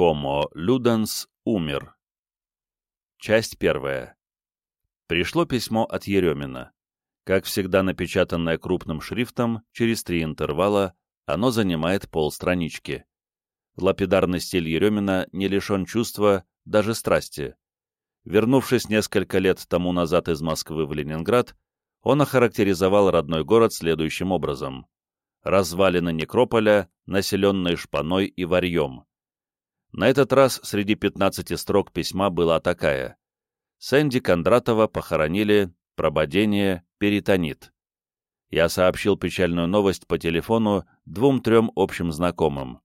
Homo Ludens умер. Часть первая. Пришло письмо от Еремина. Как всегда напечатанное крупным шрифтом, через три интервала, оно занимает полстранички. Лапидарный стиль Еремина не лишен чувства, даже страсти. Вернувшись несколько лет тому назад из Москвы в Ленинград, он охарактеризовал родной город следующим образом. Развалины некрополя, населенные шпаной и варьем. На этот раз среди 15 строк письма была такая. Сэнди Кондратова похоронили, прободение, перитонит. Я сообщил печальную новость по телефону двум-трем общим знакомым.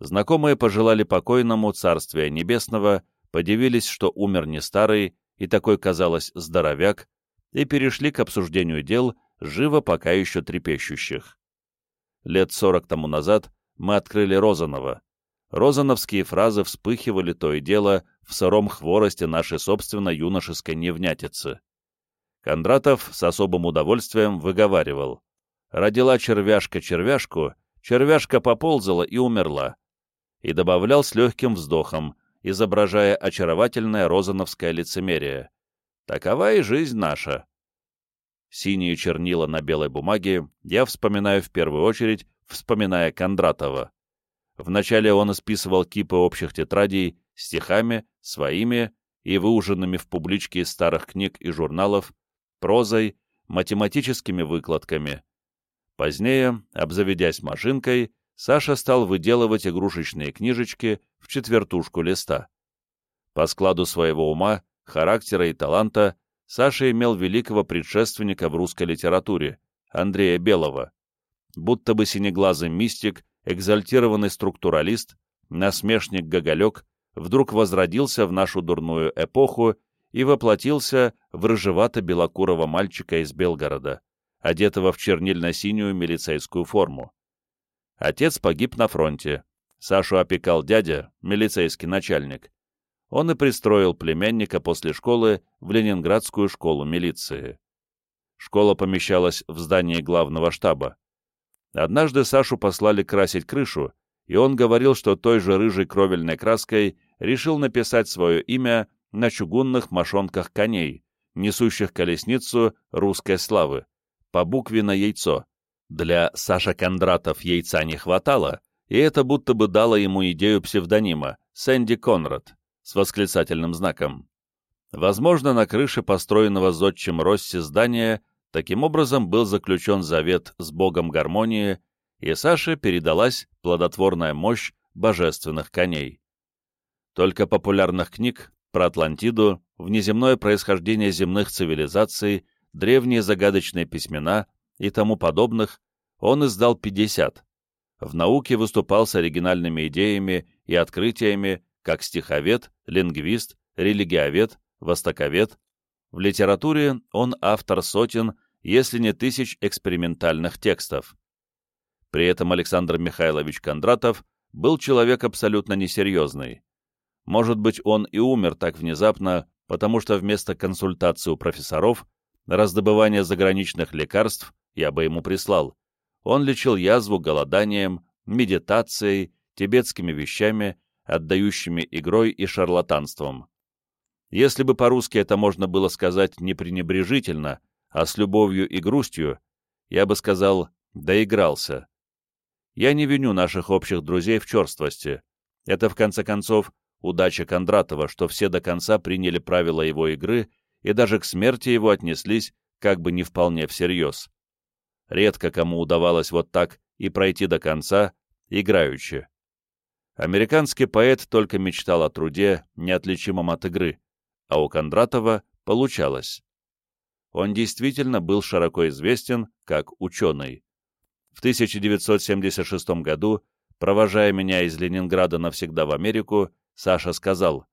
Знакомые пожелали покойному Царствия Небесного, подивились, что умер не старый и такой, казалось, здоровяк, и перешли к обсуждению дел, живо пока еще трепещущих. Лет сорок тому назад мы открыли Розанова, розановские фразы вспыхивали то и дело в сыром хворосте нашей собственно юношеской невнятицы. Кондратов с особым удовольствием выговаривал. Родила червяшка червяшку, червяшка поползала и умерла. И добавлял с легким вздохом, изображая очаровательное розановское лицемерие. Такова и жизнь наша. Синие чернила на белой бумаге я вспоминаю в первую очередь, вспоминая Кондратова. Вначале он исписывал кипы общих тетрадей стихами, своими и выуженными в публичке из старых книг и журналов, прозой, математическими выкладками. Позднее, обзаведясь машинкой, Саша стал выделывать игрушечные книжечки в четвертушку листа. По складу своего ума, характера и таланта Саша имел великого предшественника в русской литературе, Андрея Белого. Будто бы синеглазый мистик экзальтированный структуралист, насмешник Гоголек, вдруг возродился в нашу дурную эпоху и воплотился в рыжевато-белокурого мальчика из Белгорода, одетого в чернильно-синюю милицейскую форму. Отец погиб на фронте. Сашу опекал дядя, милицейский начальник. Он и пристроил племянника после школы в Ленинградскую школу милиции. Школа помещалась в здании главного штаба. Однажды Сашу послали красить крышу, и он говорил, что той же рыжей кровельной краской решил написать свое имя на чугунных мошонках коней, несущих колесницу русской славы, по букве на яйцо. Для Саша Кондратов яйца не хватало, и это будто бы дало ему идею псевдонима «Сэнди Конрад» с восклицательным знаком. Возможно, на крыше построенного зодчим Росси здания Таким образом был заключен завет с богом гармонии, и Саше передалась плодотворная мощь божественных коней. Только популярных книг про Атлантиду, внеземное происхождение земных цивилизаций, древние загадочные письмена и тому подобных он издал 50. В науке выступал с оригинальными идеями и открытиями как стиховед, лингвист, религиовед, востоковед. В литературе он автор сотен если не тысяч экспериментальных текстов. При этом Александр Михайлович Кондратов был человек абсолютно несерьезный. Может быть, он и умер так внезапно, потому что вместо консультации у профессоров, раздобывания заграничных лекарств я бы ему прислал, он лечил язву голоданием, медитацией, тибетскими вещами, отдающими игрой и шарлатанством. Если бы по-русски это можно было сказать не пренебрежительно, а с любовью и грустью, я бы сказал, доигрался. Я не виню наших общих друзей в черствости. Это, в конце концов, удача Кондратова, что все до конца приняли правила его игры и даже к смерти его отнеслись как бы не вполне всерьез. Редко кому удавалось вот так и пройти до конца, играючи. Американский поэт только мечтал о труде, неотличимом от игры, а у Кондратова получалось он действительно был широко известен как ученый. В 1976 году, провожая меня из Ленинграда навсегда в Америку, Саша сказал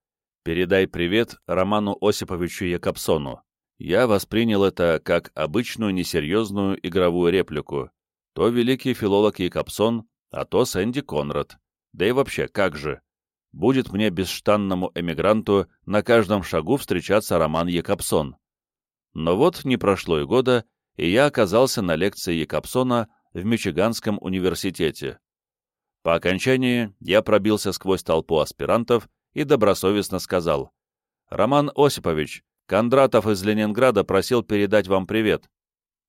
«Передай привет Роману Осиповичу Якобсону». Я воспринял это как обычную несерьезную игровую реплику. То великий филолог Якобсон, а то Сэнди Конрад. Да и вообще, как же? Будет мне бесштанному эмигранту на каждом шагу встречаться Роман Якобсон. Но вот не прошло и года, и я оказался на лекции Якобсона в Мичиганском университете. По окончании я пробился сквозь толпу аспирантов и добросовестно сказал. «Роман Осипович, Кондратов из Ленинграда просил передать вам привет».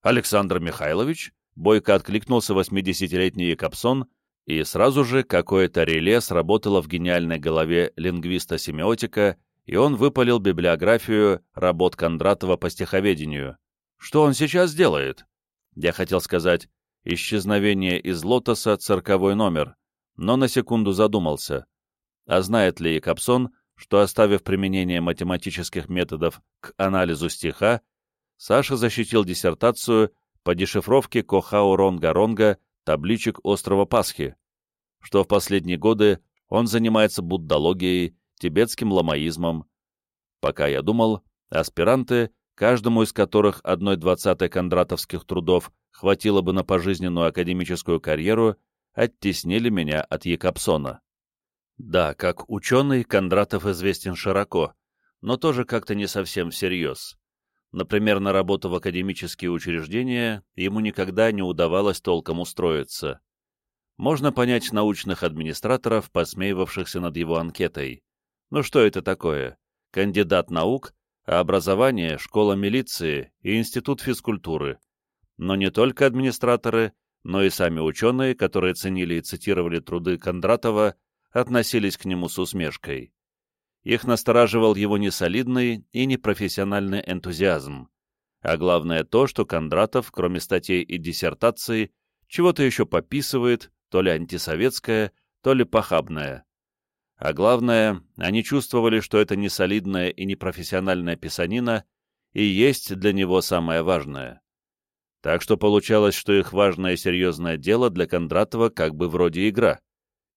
«Александр Михайлович?» — бойко откликнулся 80-летний Якобсон, и сразу же какое-то реле сработало в гениальной голове лингвиста-семиотика, и он выпалил библиографию работ Кондратова по стиховедению. «Что он сейчас делает?» Я хотел сказать «Исчезновение из лотоса, цирковой номер», но на секунду задумался. А знает ли Якобсон, что, оставив применение математических методов к анализу стиха, Саша защитил диссертацию по дешифровке Кохау-Ронга-Ронга табличек острова Пасхи, что в последние годы он занимается буддологией, тибетским ламаизмом. Пока я думал, аспиранты, каждому из которых одной двадцатой кондратовских трудов хватило бы на пожизненную академическую карьеру, оттеснили меня от Якобсона. Да, как ученый, Кондратов известен широко, но тоже как-то не совсем всерьез. Например, на работу в академические учреждения ему никогда не удавалось толком устроиться. Можно понять научных администраторов, посмеивавшихся над его анкетой. Ну что это такое? Кандидат наук, а образование — школа милиции и институт физкультуры. Но не только администраторы, но и сами ученые, которые ценили и цитировали труды Кондратова, относились к нему с усмешкой. Их настораживал его несолидный и непрофессиональный энтузиазм. А главное то, что Кондратов, кроме статей и диссертаций, чего-то еще пописывает, то ли антисоветское, то ли похабное. А главное, они чувствовали, что это несолидная и непрофессиональная писанина и есть для него самое важное. Так что получалось, что их важное и серьезное дело для Кондратова как бы вроде игра.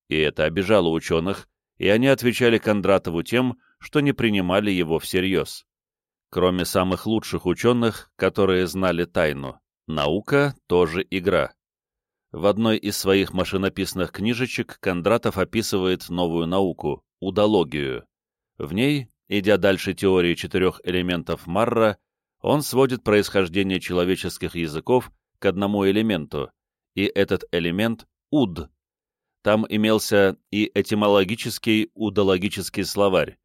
И это обижало ученых, и они отвечали Кондратову тем, что не принимали его всерьез. Кроме самых лучших ученых, которые знали тайну, наука тоже игра. В одной из своих машинописных книжечек Кондратов описывает новую науку – удологию. В ней, идя дальше теории четырех элементов Марра, он сводит происхождение человеческих языков к одному элементу, и этот элемент – уд. Там имелся и этимологический удологический словарь,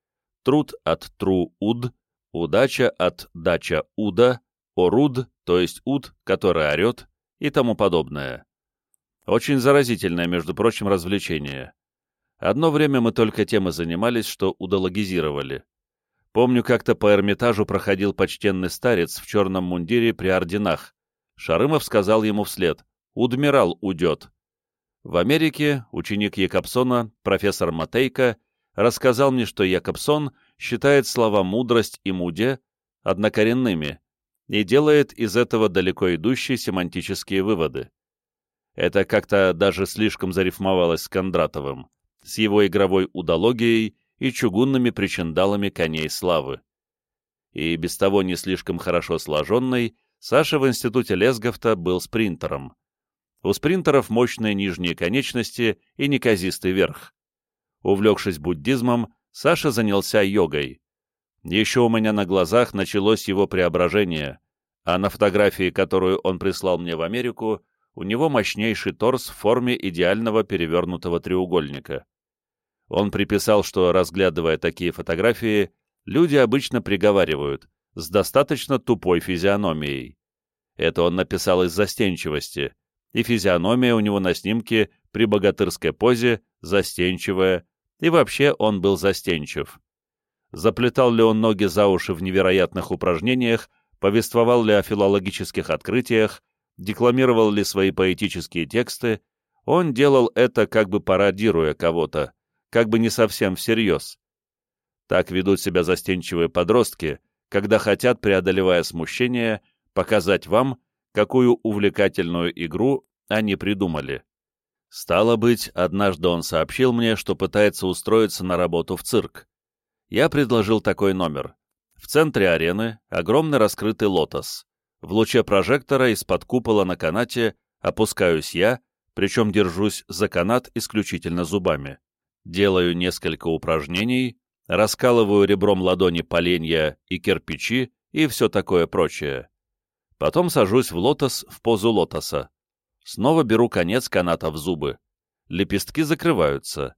труд от тру-уд, удача от дача-уда, оруд, то есть уд, который орет, и тому подобное. Очень заразительное, между прочим, развлечение. Одно время мы только тем и занимались, что удологизировали. Помню, как-то по Эрмитажу проходил почтенный старец в черном мундире при орденах. Шарымов сказал ему вслед «Удмирал удет». В Америке ученик Якобсона, профессор Матейко, рассказал мне, что Якобсон считает слова «мудрость» и «муде» однокоренными и делает из этого далеко идущие семантические выводы. Это как-то даже слишком зарифмовалось с Кондратовым, с его игровой удологией и чугунными причиндалами коней славы. И без того не слишком хорошо сложенный, Саша в институте Лесговта был спринтером. У спринтеров мощные нижние конечности и неказистый верх. Увлекшись буддизмом, Саша занялся йогой. Еще у меня на глазах началось его преображение, а на фотографии, которую он прислал мне в Америку, у него мощнейший торс в форме идеального перевернутого треугольника. Он приписал, что, разглядывая такие фотографии, люди обычно приговаривают с достаточно тупой физиономией. Это он написал из застенчивости, и физиономия у него на снимке при богатырской позе застенчивая, и вообще он был застенчив. Заплетал ли он ноги за уши в невероятных упражнениях, повествовал ли о филологических открытиях, декламировал ли свои поэтические тексты, он делал это как бы пародируя кого-то, как бы не совсем всерьез. Так ведут себя застенчивые подростки, когда хотят, преодолевая смущение, показать вам, какую увлекательную игру они придумали. Стало быть, однажды он сообщил мне, что пытается устроиться на работу в цирк. Я предложил такой номер. В центре арены огромный раскрытый лотос. В луче прожектора из-под купола на канате опускаюсь я, причем держусь за канат исключительно зубами делаю несколько упражнений, раскалываю ребром ладони поленья и кирпичи и все такое прочее. Потом сажусь в лотос в позу лотоса. Снова беру конец каната в зубы. лепестки закрываются.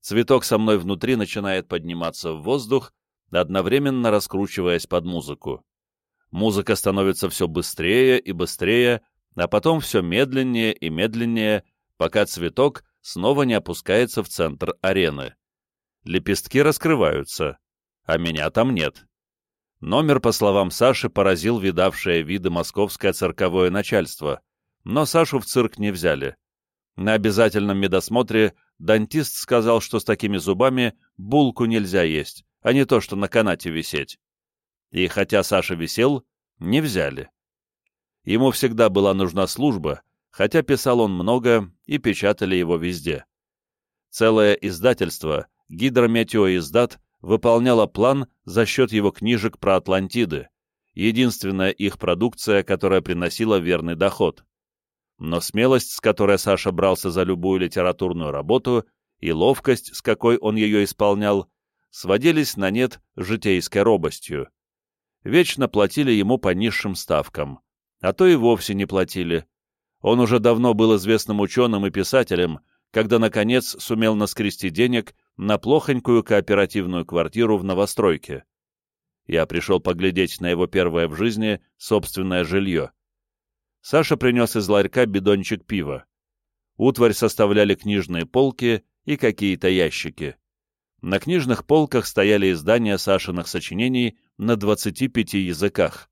Цветок со мной внутри начинает подниматься в воздух, одновременно раскручиваясь под музыку. Музыка становится все быстрее и быстрее, а потом все медленнее и медленнее, пока цветок снова не опускается в центр арены. Лепестки раскрываются, а меня там нет. Номер, по словам Саши, поразил видавшее виды московское цирковое начальство, но Сашу в цирк не взяли. На обязательном медосмотре дантист сказал, что с такими зубами булку нельзя есть, а не то, что на канате висеть. И хотя Саша висел, не взяли. Ему всегда была нужна служба, хотя писал он много и печатали его везде. Целое издательство, гидрометеоиздат, выполняло план за счет его книжек про Атлантиды, единственная их продукция, которая приносила верный доход. Но смелость, с которой Саша брался за любую литературную работу, и ловкость, с какой он ее исполнял, сводились на нет житейской робостью. Вечно платили ему по низшим ставкам, а то и вовсе не платили. Он уже давно был известным ученым и писателем, когда, наконец, сумел наскрести денег на плохонькую кооперативную квартиру в новостройке. Я пришел поглядеть на его первое в жизни собственное жилье. Саша принес из ларька бидончик пива. Утварь составляли книжные полки и какие-то ящики. На книжных полках стояли издания Сашиных сочинений на 25 языках.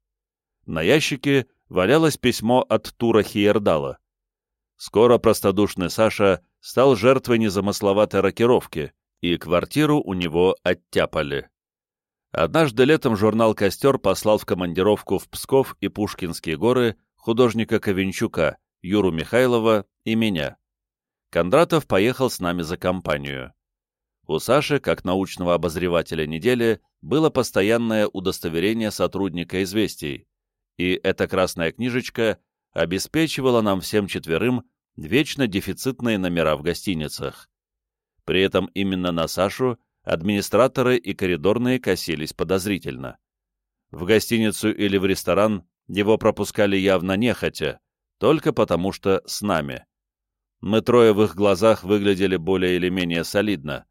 На ящике валялось письмо от Тура Хиердала. Скоро простодушный Саша стал жертвой незамысловатой рокировки, и квартиру у него оттяпали. Однажды летом журнал «Костер» послал в командировку в Псков и Пушкинские горы художника Ковенчука, Юру Михайлова и меня. Кондратов поехал с нами за компанию. У Саши, как научного обозревателя недели, было постоянное удостоверение сотрудника «Известий», и эта красная книжечка обеспечивала нам всем четверым вечно дефицитные номера в гостиницах. При этом именно на Сашу администраторы и коридорные косились подозрительно. В гостиницу или в ресторан его пропускали явно нехотя, только потому что с нами. Мы трое в их глазах выглядели более или менее солидно,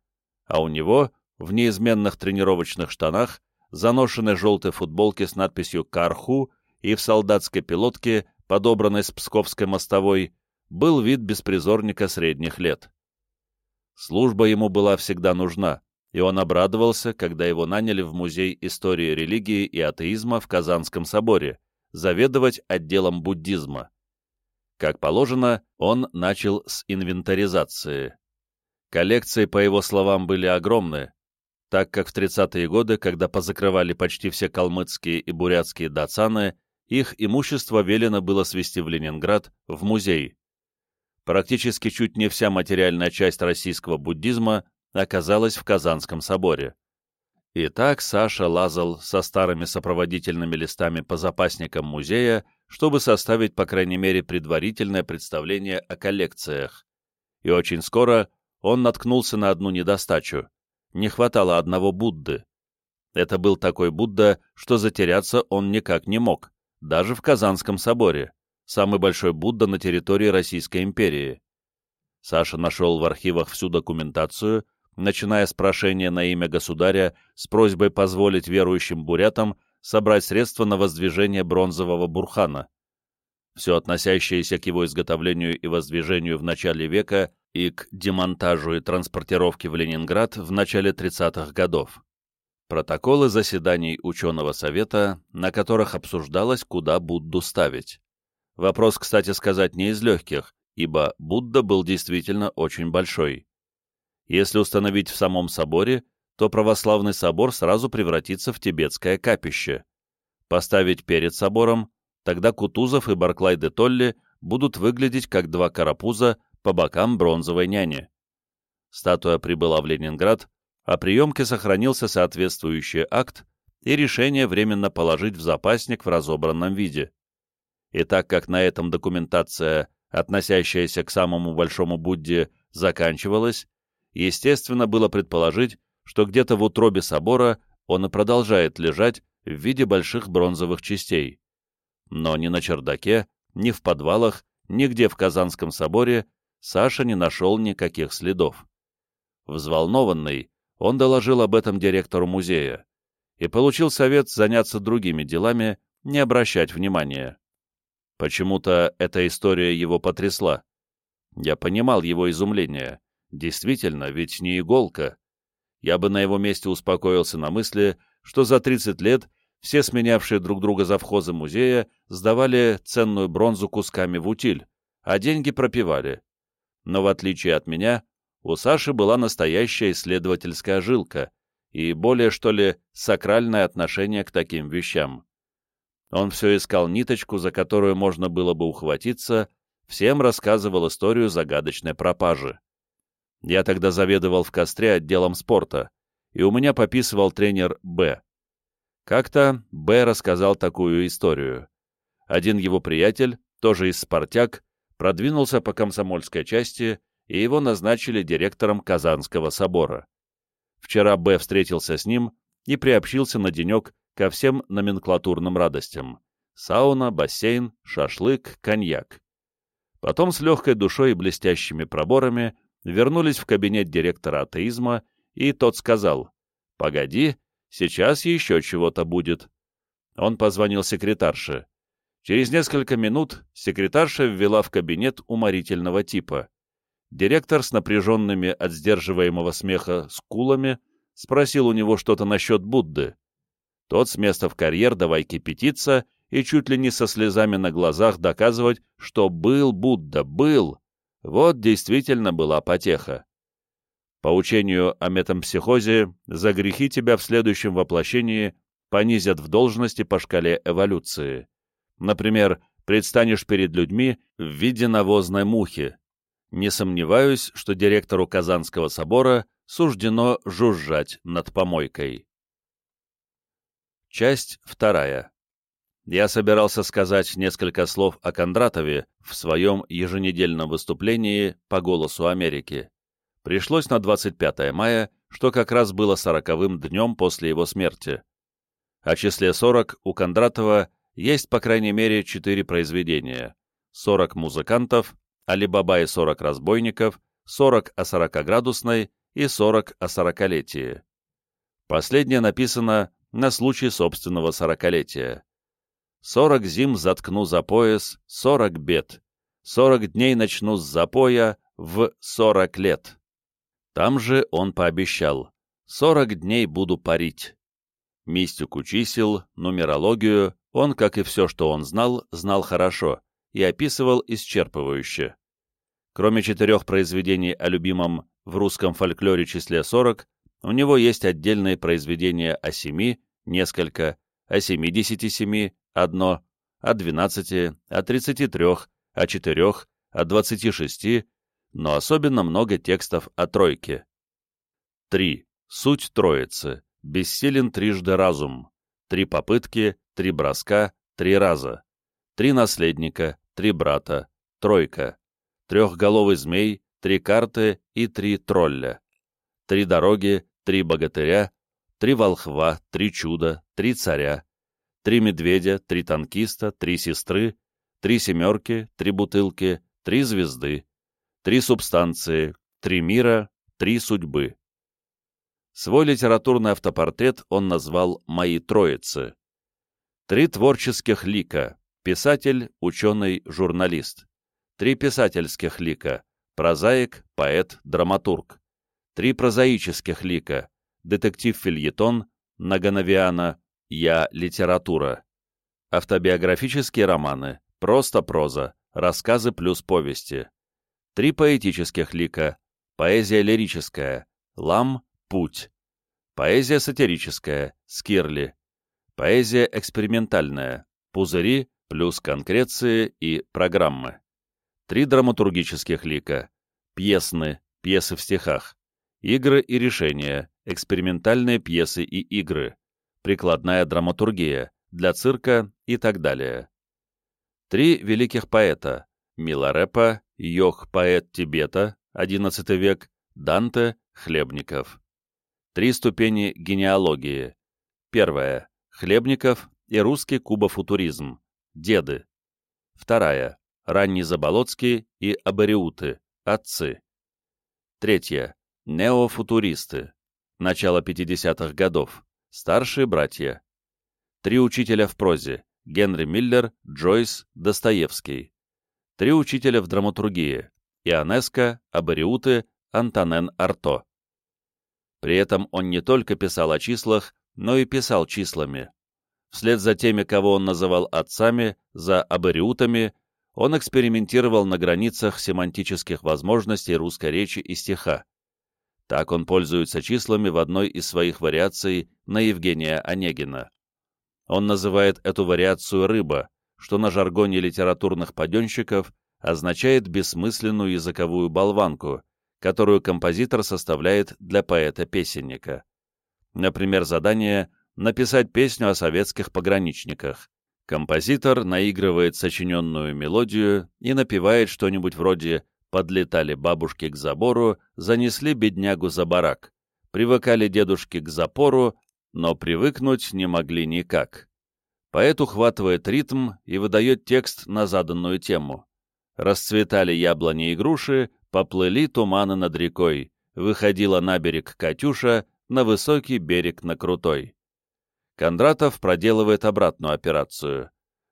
а у него, в неизменных тренировочных штанах, заношенной желтой футболке с надписью «Карху» и в солдатской пилотке, подобранной с Псковской мостовой, был вид беспризорника средних лет. Служба ему была всегда нужна, и он обрадовался, когда его наняли в Музей истории религии и атеизма в Казанском соборе, заведовать отделом буддизма. Как положено, он начал с инвентаризации. Коллекции, по его словам, были огромны, так как в 30-е годы, когда позакрывали почти все калмыцкие и бурятские дацаны, их имущество велено было свести в Ленинград, в музей. Практически чуть не вся материальная часть российского буддизма оказалась в Казанском соборе. И так Саша лазал со старыми сопроводительными листами по запасникам музея, чтобы составить, по крайней мере, предварительное представление о коллекциях. И очень скоро он наткнулся на одну недостачу. Не хватало одного Будды. Это был такой Будда, что затеряться он никак не мог, даже в Казанском соборе, самый большой Будда на территории Российской империи. Саша нашел в архивах всю документацию, начиная с прошения на имя государя с просьбой позволить верующим бурятам собрать средства на воздвижение бронзового бурхана. Все относящееся к его изготовлению и воздвижению в начале века и к демонтажу и транспортировке в Ленинград в начале 30-х годов. Протоколы заседаний ученого совета, на которых обсуждалось, куда Будду ставить. Вопрос, кстати сказать, не из легких, ибо Будда был действительно очень большой. Если установить в самом соборе, то православный собор сразу превратится в тибетское капище. Поставить перед собором, тогда Кутузов и Барклай де Толли будут выглядеть как два карапуза по бокам бронзовой няни. Статуя прибыла в Ленинград, а приемке сохранился соответствующий акт и решение временно положить в запасник в разобранном виде. И так как на этом документация, относящаяся к самому большому Будде, заканчивалась, естественно было предположить, что где-то в утробе собора он и продолжает лежать в виде больших бронзовых частей. Но ни на чердаке, ни в подвалах, нигде в Казанском соборе Саша не нашел никаких следов. Взволнованный, он доложил об этом директору музея и получил совет заняться другими делами, не обращать внимания. Почему-то эта история его потрясла. Я понимал его изумление. Действительно, ведь не иголка. Я бы на его месте успокоился на мысли, что за 30 лет все сменявшие друг друга завхозы музея сдавали ценную бронзу кусками в утиль, а деньги пропивали. Но в отличие от меня, у Саши была настоящая исследовательская жилка и более, что ли, сакральное отношение к таким вещам. Он все искал ниточку, за которую можно было бы ухватиться, всем рассказывал историю загадочной пропажи. Я тогда заведовал в костре отделом спорта, и у меня пописывал тренер Б. Как-то Б рассказал такую историю. Один его приятель, тоже из «Спартак», продвинулся по комсомольской части, и его назначили директором Казанского собора. Вчера Б встретился с ним и приобщился на денек ко всем номенклатурным радостям. Сауна, бассейн, шашлык, коньяк. Потом с легкой душой и блестящими проборами вернулись в кабинет директора атеизма, и тот сказал, «Погоди, сейчас еще чего-то будет». Он позвонил секретарше. Через несколько минут секретарша ввела в кабинет уморительного типа. Директор с напряженными от сдерживаемого смеха скулами спросил у него что-то насчет Будды. Тот с места в карьер давай кипятиться и чуть ли не со слезами на глазах доказывать, что был Будда, был. Вот действительно была потеха. По учению о метампсихозе, за грехи тебя в следующем воплощении понизят в должности по шкале эволюции. Например, предстанешь перед людьми в виде навозной мухи. Не сомневаюсь, что директору Казанского собора суждено жужжать над помойкой. Часть вторая. Я собирался сказать несколько слов о Кондратове в своем еженедельном выступлении по «Голосу Америки». Пришлось на 25 мая, что как раз было сороковым днем после его смерти. О числе 40 у Кондратова есть по крайней мере четыре произведения. 40 музыкантов, Алибаба и 40 разбойников, 40 о 40-градусной и 40 о 40-летии. Последнее написано на случай собственного сорокалетия. Сорок зим заткну за пояс, сорок бед. Сорок дней начну с запоя в сорок лет. Там же он пообещал. Сорок дней буду парить. Мистику чисел, нумерологию он, как и все, что он знал, знал хорошо и описывал исчерпывающе. Кроме четырех произведений о любимом в русском фольклоре числе 40, у него есть отдельные произведения о семи, несколько, о семидесяти семи, одно, о двенадцати, о тридцати трех, о четырех, о двадцати шести, но особенно много текстов о тройке. Три. Суть троицы. Бессилен трижды разум. Три попытки, три броска, три раза. Три наследника, три брата, тройка. Трехголовый змей, три карты и три тролля. Три дороги, три богатыря, три волхва, три чуда, три царя, три медведя, три танкиста, три сестры, три семерки, три бутылки, три звезды, три субстанции, три мира, три судьбы. Свой литературный автопортрет он назвал «Мои троицы». Три творческих лика – писатель, ученый, журналист. Три писательских лика – прозаик, поэт, драматург. Три прозаических лика – детектив-фильетон, Наганавиана, Я – литература. Автобиографические романы, просто проза, рассказы плюс повести. Три поэтических лика – поэзия лирическая, Лам – Путь. Поэзия сатирическая, Скирли. Поэзия экспериментальная, Пузыри плюс конкреции и программы. Три драматургических лика – пьесны, пьесы в стихах. Игры и решения, экспериментальные пьесы и игры, прикладная драматургия для цирка и так далее. Три великих поэта – Миларепа, Йох, поэт Тибета, XI век, Данте, Хлебников. Три ступени генеалогии. Первая – Хлебников и русский кубофутуризм, деды. Вторая – ранний Заболоцкий и Абариуты, отцы. Третье. Неофутуристы. Начало 50-х годов. Старшие братья. Три учителя в прозе. Генри Миллер, Джойс, Достоевский. Три учителя в драматургии. Ионеско, Абариуты, Антонен Арто. При этом он не только писал о числах, но и писал числами. Вслед за теми, кого он называл отцами, за абориутами, он экспериментировал на границах семантических возможностей русской речи и стиха. Так он пользуется числами в одной из своих вариаций на Евгения Онегина. Он называет эту вариацию «рыба», что на жаргоне литературных паденщиков означает бессмысленную языковую болванку, которую композитор составляет для поэта-песенника. Например, задание написать песню о советских пограничниках. Композитор наигрывает сочиненную мелодию и напевает что-нибудь вроде «Подлетали бабушки к забору, занесли беднягу за барак, привыкали дедушки к запору, но привыкнуть не могли никак». Поэт ухватывает ритм и выдает текст на заданную тему. Расцветали яблони и груши, поплыли туманы над рекой, выходила на берег Катюша, на высокий берег на крутой. Кондратов проделывает обратную операцию.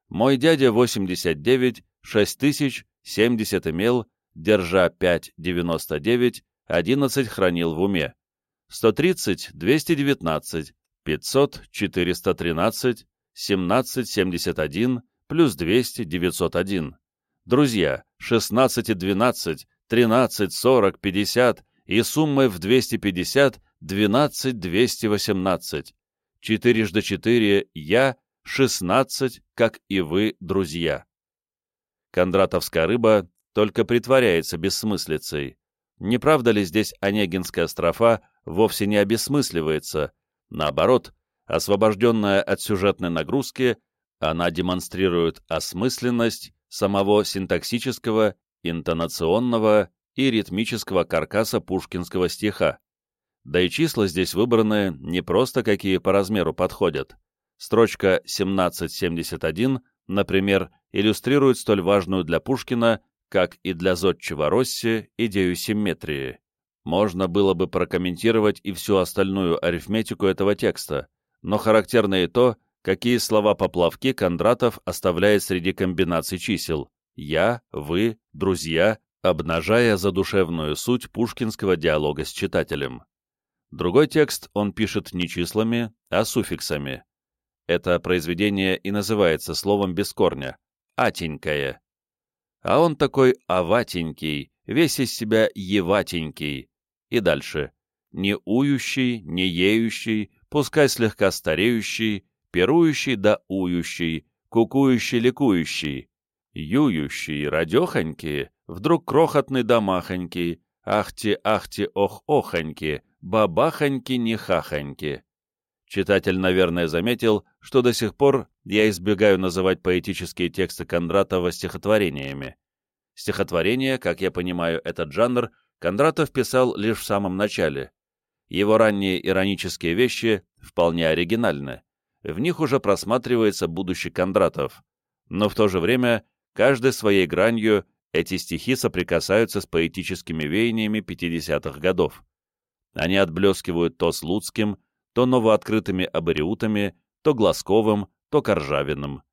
Мой дядя 89, 6000, 70 имел, держа 5,99, 11 хранил в уме. 130, 219, 500, 413, 17, 71, плюс 200, 901. Друзья, 16 и 12, 13, 40, 50 и суммой в 250, 12, 218. Четырежды четыре я, шестнадцать, как и вы, друзья. Кондратовская рыба только притворяется бессмыслицей. Не правда ли здесь Онегинская строфа вовсе не обесмысливается? Наоборот, освобожденная от сюжетной нагрузки, она демонстрирует осмысленность самого синтаксического, интонационного и ритмического каркаса пушкинского стиха. Да и числа здесь выбраны не просто какие по размеру подходят. Строчка 1771, например, иллюстрирует столь важную для Пушкина, как и для зодчего Росси, идею симметрии. Можно было бы прокомментировать и всю остальную арифметику этого текста, но характерно и то, какие слова-поплавки Кондратов оставляет среди комбинаций чисел «я», «вы», «друзья», обнажая задушевную суть пушкинского диалога с читателем. Другой текст он пишет не числами, а суффиксами. Это произведение и называется словом без корня — «атенькое». А он такой аватенький, весь из себя еватенький. И дальше. Не ующий, не еющий, пускай слегка стареющий, пирующий да ующий, кукующий, ликующий, юющий, радехонький, вдруг крохотный да махонький, ахти-ахти, ох-охоньки, бабахоньки-нехахоньки. Читатель, наверное, заметил, что до сих пор я избегаю называть поэтические тексты Кондратова стихотворениями. Стихотворение, как я понимаю этот жанр, Кондратов писал лишь в самом начале. Его ранние иронические вещи вполне оригинальны. В них уже просматривается будущий Кондратов. Но в то же время, каждой своей гранью эти стихи соприкасаются с поэтическими веяниями 50-х годов. Они отблескивают то Слуцким, то новооткрытыми абориутами, то Глазковым, то Коржавиным.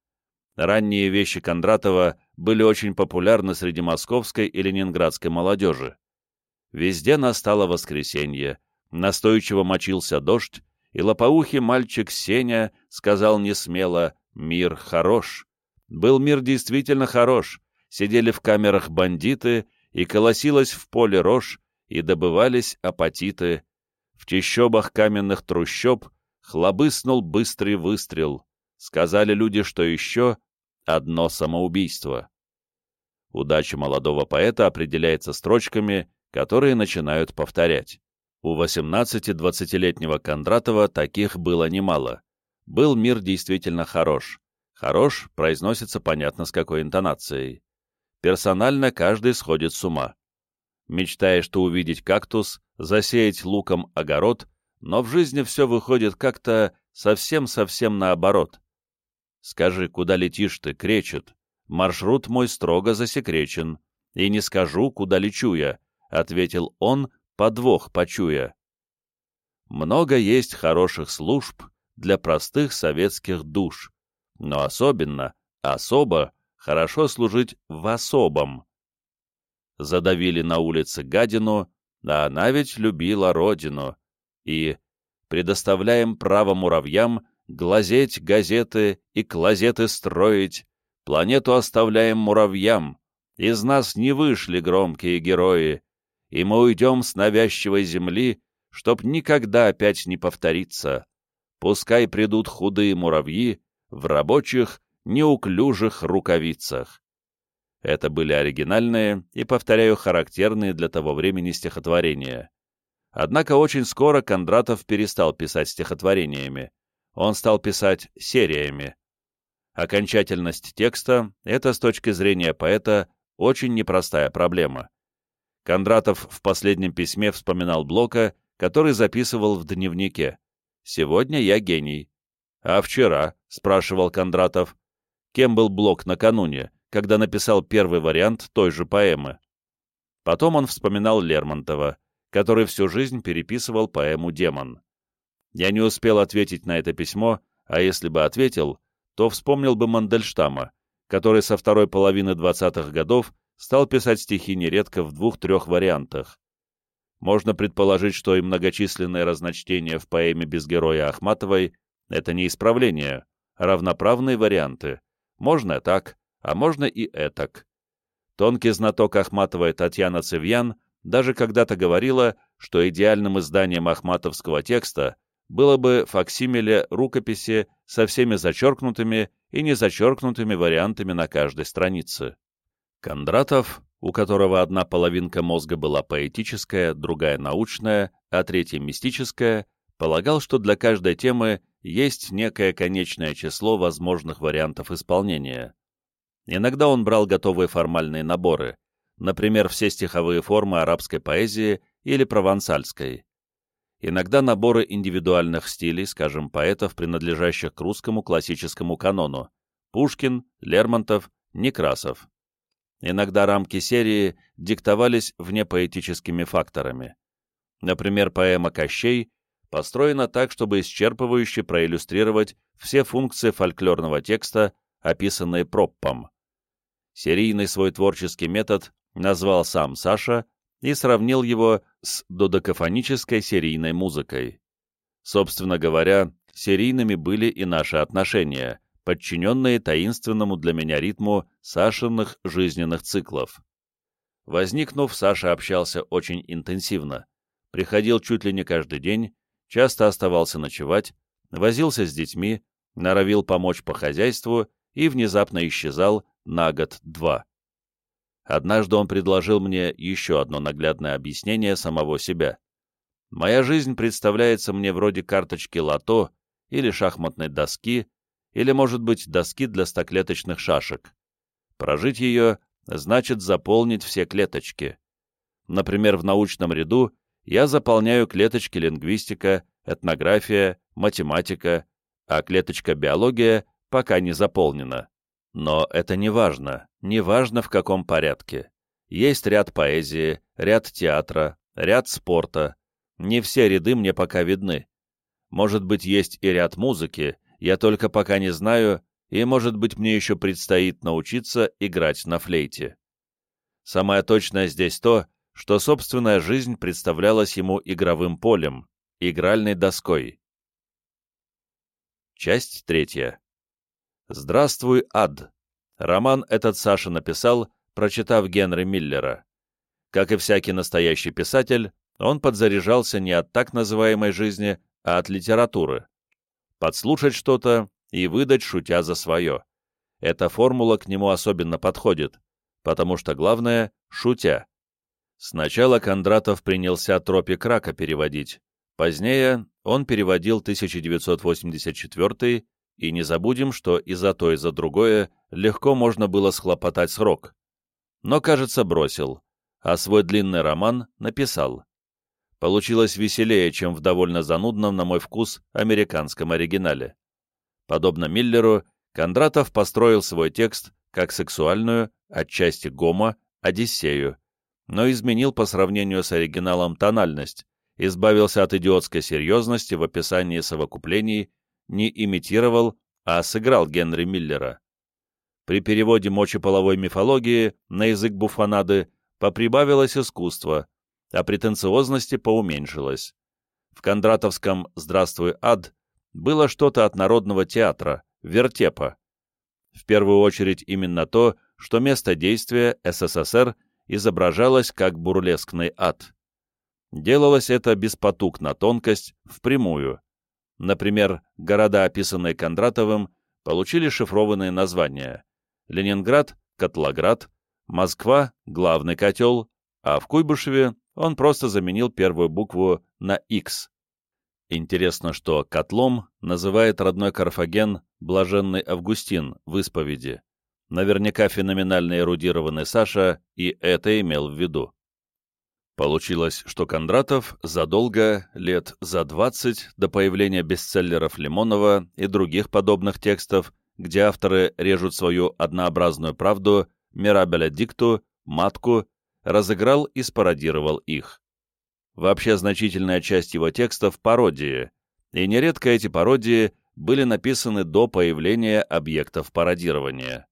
Ранние вещи Кондратова были очень популярны среди московской и ленинградской молодежи. Везде настало воскресенье, настойчиво мочился дождь, и лопоухий мальчик Сеня сказал несмело «Мир хорош». Был мир действительно хорош, сидели в камерах бандиты, и колосилась в поле рожь, и добывались апатиты. В чащобах каменных трущоб хлобыснул быстрый выстрел. Сказали люди, что еще одно самоубийство. Удача молодого поэта определяется строчками, которые начинают повторять. У 18-20-летнего Кондратова таких было немало. Был мир действительно хорош. Хорош произносится понятно с какой интонацией. Персонально каждый сходит с ума. Мечтаешь ты увидеть кактус, засеять луком огород, но в жизни все выходит как-то совсем-совсем наоборот. Скажи, куда летишь ты, кречет. Маршрут мой строго засекречен. и не скажу, куда лечу я», — ответил он, подвох почуя. Много есть хороших служб для простых советских душ, но особенно, особо хорошо служить в особом. Задавили на улице гадину, а она ведь любила родину, и предоставляем право муравьям глазеть газеты и клозеты строить, планету оставляем муравьям, из нас не вышли громкие герои, и мы уйдем с навязчивой земли, чтоб никогда опять не повториться. Пускай придут худые муравьи в рабочих, неуклюжих рукавицах. Это были оригинальные и, повторяю, характерные для того времени стихотворения. Однако очень скоро Кондратов перестал писать стихотворениями. Он стал писать сериями. Окончательность текста — это с точки зрения поэта очень непростая проблема. Кондратов в последнем письме вспоминал Блока, который записывал в дневнике. «Сегодня я гений». «А вчера?» — спрашивал Кондратов. Кем был Блок накануне, когда написал первый вариант той же поэмы? Потом он вспоминал Лермонтова, который всю жизнь переписывал поэму «Демон». Я не успел ответить на это письмо, а если бы ответил, то вспомнил бы Мандельштама, который со второй половины 20-х годов стал писать стихи нередко в двух-трех вариантах. Можно предположить, что и многочисленные разночтения в поэме «Без героя» Ахматовой — это не исправление, а равноправные варианты. Можно так, а можно и этак. Тонкий знаток Ахматовой Татьяна Цивьян даже когда-то говорила, что идеальным изданием ахматовского текста было бы факсимиле рукописи со всеми зачеркнутыми и незачеркнутыми вариантами на каждой странице. Кондратов, у которого одна половинка мозга была поэтическая, другая научная, а третья мистическая, полагал, что для каждой темы есть некое конечное число возможных вариантов исполнения. Иногда он брал готовые формальные наборы, например, все стиховые формы арабской поэзии или провансальской иногда наборы индивидуальных стилей, скажем, поэтов, принадлежащих к русскому классическому канону, Пушкин, Лермонтов, Некрасов. Иногда рамки серии диктовались внепоэтическими факторами. Например, поэма «Кощей» построена так, чтобы исчерпывающе проиллюстрировать все функции фольклорного текста, описанные Проппом. Серийный свой творческий метод назвал сам Саша и сравнил его с додекафонической серийной музыкой. Собственно говоря, серийными были и наши отношения, подчиненные таинственному для меня ритму Сашиных жизненных циклов. Возникнув, Саша общался очень интенсивно. Приходил чуть ли не каждый день, часто оставался ночевать, возился с детьми, норовил помочь по хозяйству и внезапно исчезал на год-два. Однажды он предложил мне еще одно наглядное объяснение самого себя. Моя жизнь представляется мне вроде карточки лото или шахматной доски, или, может быть, доски для стоклеточных шашек. Прожить ее значит заполнить все клеточки. Например, в научном ряду я заполняю клеточки лингвистика, этнография, математика, а клеточка биология пока не заполнена. Но это не важно, не важно в каком порядке. Есть ряд поэзии, ряд театра, ряд спорта. Не все ряды мне пока видны. Может быть, есть и ряд музыки, я только пока не знаю, и, может быть, мне еще предстоит научиться играть на флейте. Самое точное здесь то, что собственная жизнь представлялась ему игровым полем, игральной доской. Часть третья. «Здравствуй, ад!» Роман этот Саша написал, прочитав Генри Миллера. Как и всякий настоящий писатель, он подзаряжался не от так называемой жизни, а от литературы. Подслушать что-то и выдать, шутя за свое. Эта формула к нему особенно подходит, потому что главное — шутя. Сначала Кондратов принялся «Тропик рака» переводить. Позднее он переводил 1984 и не забудем, что и за то, и за другое легко можно было схлопотать срок. Но, кажется, бросил, а свой длинный роман написал. Получилось веселее, чем в довольно занудном, на мой вкус, американском оригинале. Подобно Миллеру, Кондратов построил свой текст как сексуальную, отчасти гомо, «Одиссею», но изменил по сравнению с оригиналом тональность, избавился от идиотской серьезности в описании совокуплений, не имитировал, а сыграл Генри Миллера. При переводе мочеполовой мифологии на язык буфонады поприбавилось искусство, а претенциозности поуменьшилось. В кондратовском «Здравствуй, ад» было что-то от народного театра, вертепа. В первую очередь именно то, что место действия СССР изображалось как бурлескный ад. Делалось это без потуг на тонкость, впрямую. Например, города, описанные Кондратовым, получили шифрованные названия. Ленинград — Котлоград, Москва — главный котел, а в Куйбышеве он просто заменил первую букву на «X». Интересно, что котлом называет родной Карфаген Блаженный Августин в исповеди. Наверняка феноменально эрудированный Саша и это имел в виду. Получилось, что Кондратов задолго, лет за 20 до появления бестселлеров Лимонова и других подобных текстов, где авторы режут свою однообразную правду, Мирабеля Дикту, Матку, разыграл и спародировал их. Вообще значительная часть его текстов — пародии, и нередко эти пародии были написаны до появления объектов пародирования.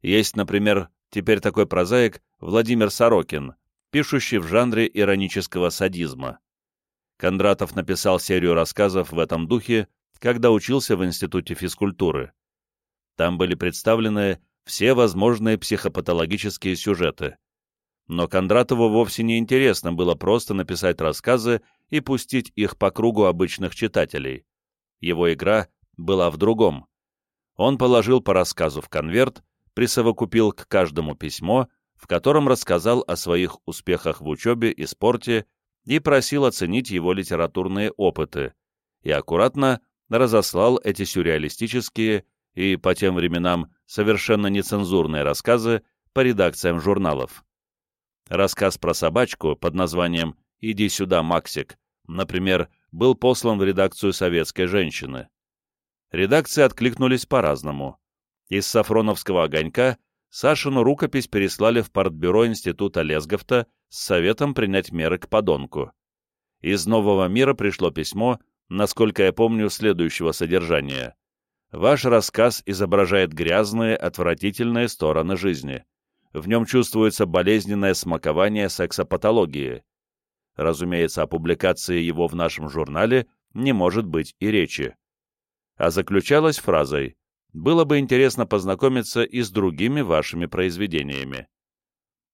Есть, например, теперь такой прозаик Владимир Сорокин — пишущий в жанре иронического садизма. Кондратов написал серию рассказов в этом духе, когда учился в Институте физкультуры. Там были представлены все возможные психопатологические сюжеты. Но Кондратову вовсе не интересно было просто написать рассказы и пустить их по кругу обычных читателей. Его игра была в другом. Он положил по рассказу в конверт, присовокупил к каждому письмо, в котором рассказал о своих успехах в учебе и спорте и просил оценить его литературные опыты, и аккуратно разослал эти сюрреалистические и, по тем временам, совершенно нецензурные рассказы по редакциям журналов. Рассказ про собачку под названием «Иди сюда, Максик», например, был послан в редакцию «Советской женщины». Редакции откликнулись по-разному. Из Сафроновского огонька Сашину рукопись переслали в партбюро Института Лесговта с советом принять меры к подонку. Из «Нового мира» пришло письмо, насколько я помню, следующего содержания. «Ваш рассказ изображает грязные, отвратительные стороны жизни. В нем чувствуется болезненное смакование сексопатологии. Разумеется, о публикации его в нашем журнале не может быть и речи. А заключалась фразой было бы интересно познакомиться и с другими вашими произведениями.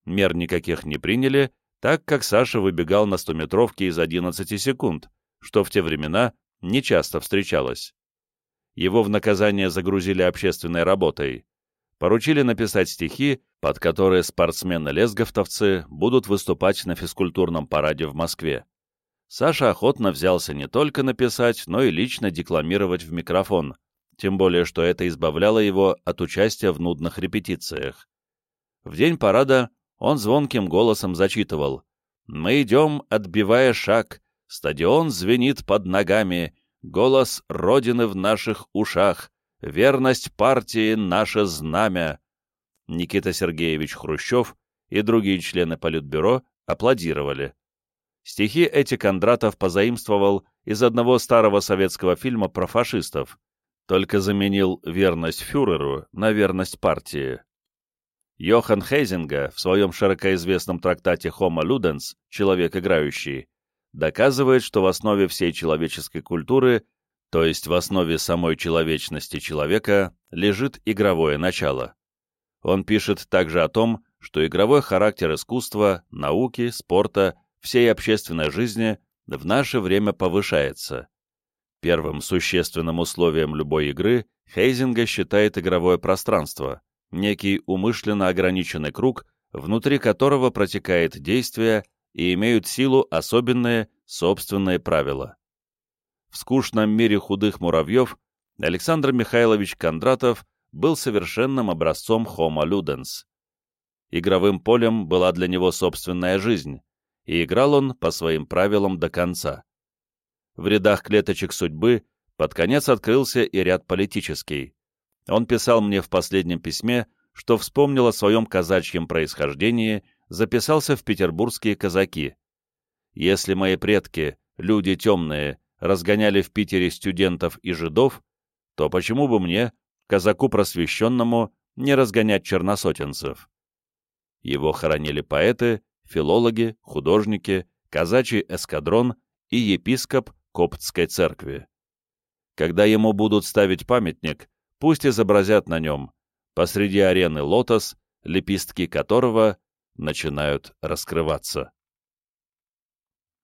Мер никаких не приняли, так как Саша выбегал на стометровке из 11 секунд, что в те времена нечасто встречалось. Его в наказание загрузили общественной работой. Поручили написать стихи, под которые спортсмены-лесговтовцы будут выступать на физкультурном параде в Москве. Саша охотно взялся не только написать, но и лично декламировать в микрофон, тем более что это избавляло его от участия в нудных репетициях. В день парада он звонким голосом зачитывал «Мы идем, отбивая шаг, стадион звенит под ногами, голос Родины в наших ушах, верность партии — наше знамя». Никита Сергеевич Хрущев и другие члены Политбюро аплодировали. Стихи эти Кондратов позаимствовал из одного старого советского фильма про фашистов, только заменил верность фюреру на верность партии. Йохан Хейзинга в своем широкоизвестном трактате «Homo Ludens» «Человек играющий» доказывает, что в основе всей человеческой культуры, то есть в основе самой человечности человека, лежит игровое начало. Он пишет также о том, что игровой характер искусства, науки, спорта, всей общественной жизни в наше время повышается. Первым существенным условием любой игры Хейзинга считает игровое пространство, некий умышленно ограниченный круг, внутри которого протекает действие и имеют силу особенные собственные правила. В скучном мире худых муравьев Александр Михайлович Кондратов был совершенным образцом Homo Ludens. Игровым полем была для него собственная жизнь, и играл он по своим правилам до конца в рядах клеточек судьбы под конец открылся и ряд политический. Он писал мне в последнем письме, что вспомнил о своем казачьем происхождении, записался в петербургские казаки. Если мои предки, люди темные, разгоняли в Питере студентов и жидов, то почему бы мне, казаку просвещенному, не разгонять черносотенцев? Его хоронили поэты, филологи, художники, казачий эскадрон и епископ Коптской церкви. Когда ему будут ставить памятник, пусть изобразят на нем посреди арены лотос, лепестки которого начинают раскрываться.